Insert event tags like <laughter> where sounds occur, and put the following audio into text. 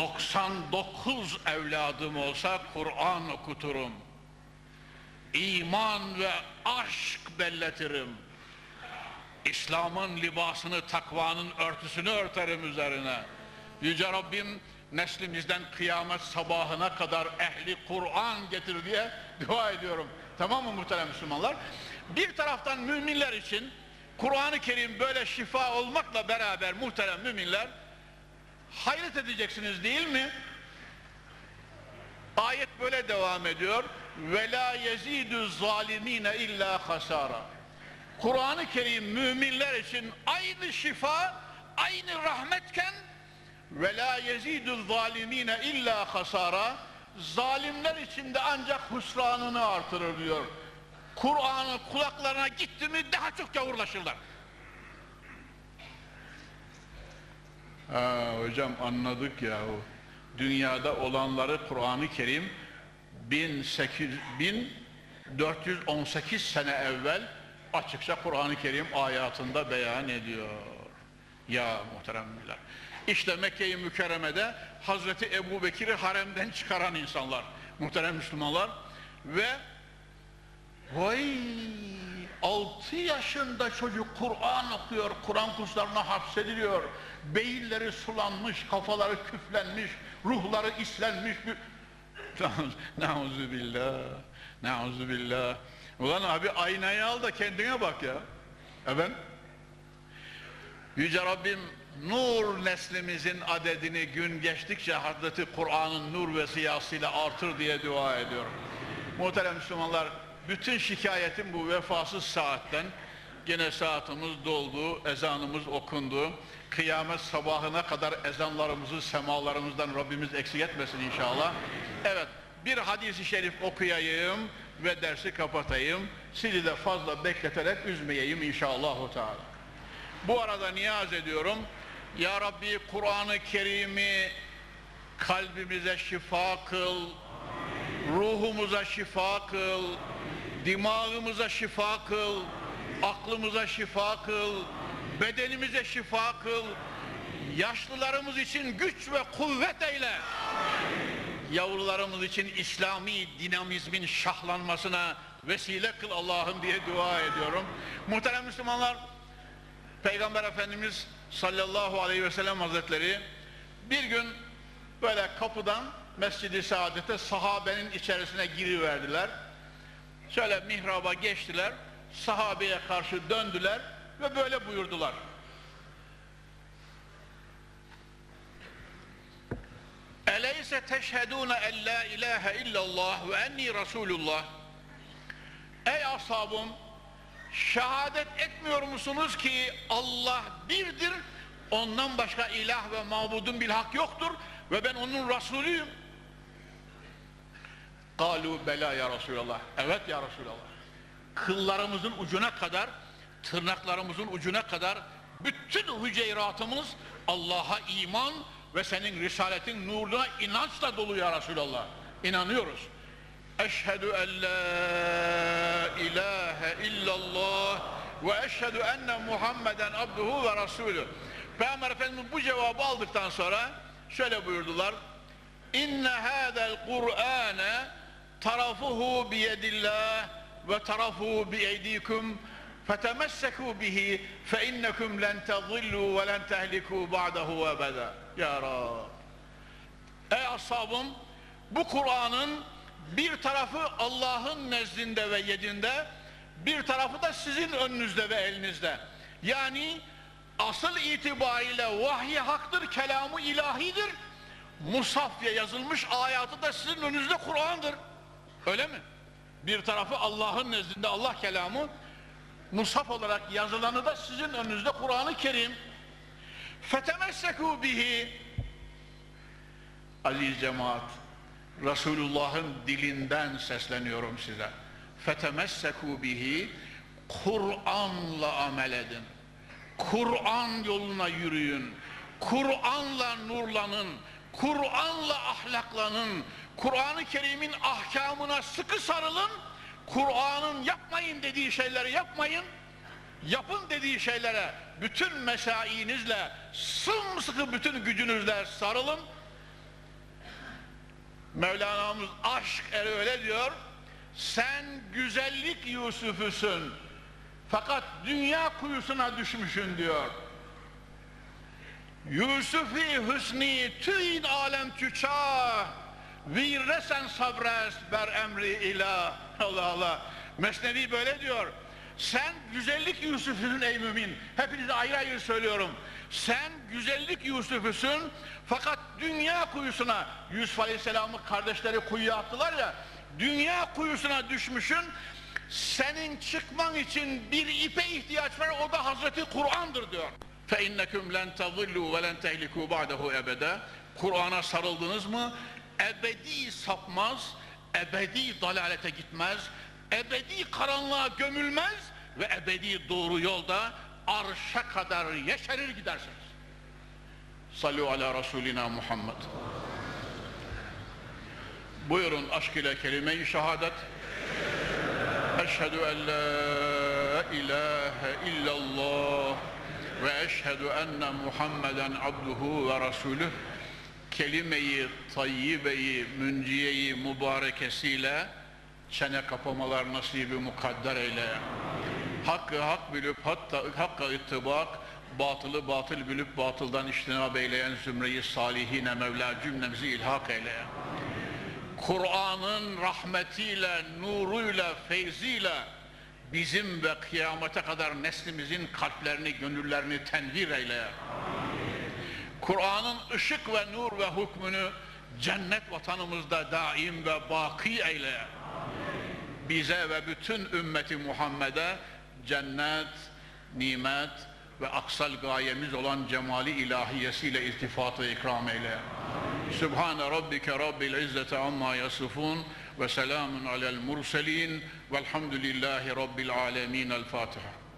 99 evladım olsa Kur'an okuturum. İman ve aşk belletirim. İslam'ın libasını, takvanın örtüsünü örterim üzerine. Yüce Rabbim neslimizden kıyamet sabahına kadar ehli Kur'an getir diye dua ediyorum. Tamam mı muhterem Müslümanlar? Bir taraftan müminler için Kur'an-ı Kerim böyle şifa olmakla beraber muhterem müminler hayret edeceksiniz değil mi? Ayet böyle devam ediyor. Ve la zalimine illa hasara. Kur'an-ı Kerim müminler için aynı şifa, aynı rahmetken ve la zalimine illa hasara zalimler için de ancak husranını artırır diyor. Kur'an'ı kulaklarına gitti mi daha çok gavurlaşırlar. Hocam anladık yahu. Dünyada olanları Kur'an-ı Kerim 1800 1418 sene evvel açıkça Kur'an-ı Kerim ayatında beyan ediyor. Ya muhteremler. İşte Mekke-i Mükerreme'de Hazreti Ebu Bekir'i haremden çıkaran insanlar. Muhterem Müslümanlar. Ve 6 yaşında çocuk Kur'an okuyor, Kur'an kurslarına hapsediliyor. Beyinleri sulanmış, kafaları küflenmiş, ruhları islenmiş. <laughs> Nauzu billah, nauzu billah. Ulan abi aynayı al da kendine bak ya. Evet. Yüce Rabbim nur neslimizin adedini gün geçtikçe Hazreti Kur'an'ın nur ve ziyasıyla artır diye dua ediyorum. Muhterem Müslümanlar, bütün şikayetim bu vefasız saatten. Gene saatimiz doldu, ezanımız okundu. Kıyamet sabahına kadar ezanlarımızı semalarımızdan Rabbimiz eksik etmesin inşallah. Evet, bir hadisi şerif okuyayım ve dersi kapatayım. Sizi de fazla bekleterek üzmeyeyim inşallah. Teala. Bu arada niyaz ediyorum. Ya Rabbi Kur'an-ı Kerim'i kalbimize şifa kıl, ruhumuza şifa kıl, dimağımıza şifa kıl, aklımıza şifa kıl, bedenimize şifa kıl, yaşlılarımız için güç ve kuvvet eyle. Yavrularımız için İslami dinamizmin şahlanmasına vesile kıl Allah'ım diye dua ediyorum. Muhterem Müslümanlar, Peygamber Efendimiz sallallahu aleyhi ve sellem hazretleri bir gün böyle kapıdan Mescid-i Saadet'e sahabenin içerisine giriverdiler. Şöyle mihraba geçtiler, sahabeye karşı döndüler ve böyle buyurdular. Eleyse teşhedûne en la ilahe illallah ve enni Resulullah Ey ashabım şehadet etmiyor musunuz ki Allah birdir ondan başka ilah ve mabudun bil hak yoktur ve ben onun Resulüyüm Kalu bela ya Resulallah evet ya Resulallah kıllarımızın ucuna kadar tırnaklarımızın ucuna kadar bütün hüceyratımız Allah'a iman ve senin risaletin nuruna inançla dolu ya Resulallah inanıyoruz Eşhedü en la ilahe illallah ve eşhedü enne Muhammeden abduhu ve rasulü. Peygamber Efendimiz bu cevabı aldıktan sonra şöyle buyurdular. İnne hâzel Kur'âne tarafuhu biyedillah ve tarafuhu biyeydikum fetemessekû bihi fe innekum len tezillû ve len tehlikû ba'dahu ebeda. Ya Rab. Ey ashabım bu Kur'an'ın bir tarafı Allah'ın nezdinde ve yedinde, bir tarafı da sizin önünüzde ve elinizde. Yani asıl itibariyle vahyi haktır, kelamı ilahidir. Musafya yazılmış ayatı da sizin önünüzde Kur'an'dır. Öyle mi? Bir tarafı Allah'ın nezdinde Allah kelamı, musaf olarak yazılanı da sizin önünüzde Kur'an-ı Kerim. Fetemessekû bihi Aziz cemaat Resulullah'ın dilinden sesleniyorum size. Fetemesseku bihi Kur'an'la amel edin. Kur'an yoluna yürüyün. Kur'an'la nurlanın. Kur'an'la ahlaklanın. Kur'an-ı Kerim'in ahkamına sıkı sarılın. Kur'an'ın yapmayın dediği şeyleri yapmayın. Yapın dediği şeylere bütün mesainizle sımsıkı bütün gücünüzle sarılın Mevlana'mız aşk eri öyle diyor. Sen güzellik Yusuf'üsün. Fakat dünya kuyusuna düşmüşün diyor. Yusufi hüsni tüyn alem tüça virresen sabres ber emri ilah. Allah Allah. Mesnevi böyle diyor. Sen güzellik Yusuf'un ey mümin. Hepinize ayrı ayrı söylüyorum. Sen güzellik Yusuf'üsün fakat dünya kuyusuna Yusuf Aleyhisselam'ı kardeşleri kuyuya attılar ya dünya kuyusuna düşmüşün senin çıkman için bir ipe ihtiyaç var o da Hazreti Kur'an'dır diyor. فَاِنَّكُمْ لَنْ تَظِلُّوا وَلَنْ تَهْلِكُوا بَعْدَهُ ebede. Kur'an'a sarıldınız mı ebedi sapmaz, ebedi dalalete gitmez, ebedi karanlığa gömülmez ve ebedi doğru yolda arşa kadar yeşerir gidersiniz. Sallu ala Resulina Muhammed. Buyurun aşk ile kelime-i şehadet. Eşhedü en la ilahe illallah ve eşhedü enne Muhammeden abduhu ve rasulüh kelime-i tayyibeyi, münciyeyi mübarekesiyle çene kapamalar nasibi mukadder eyle. Hakkı hak bilip hatta hakka ittibak, batılı batıl bilip batıldan iştinab eyleyen zümreyi salihine Mevla cümlemizi ilhak eyle. Kur'an'ın rahmetiyle, nuruyla, feyziyle bizim ve kıyamete kadar neslimizin kalplerini, gönüllerini tenvir eyle. Kur'an'ın ışık ve nur ve hükmünü cennet vatanımızda daim ve baki eyle. Bize ve bütün ümmeti Muhammed'e cennet, nimet ve aksal gayemiz olan cemali ilahiyesiyle iltifatı ikram eyle. Sübhane Rabbike Rabbil İzzete amma yasifun ve selamun alel murselin velhamdülillahi Rabbil alemin. El Fatiha.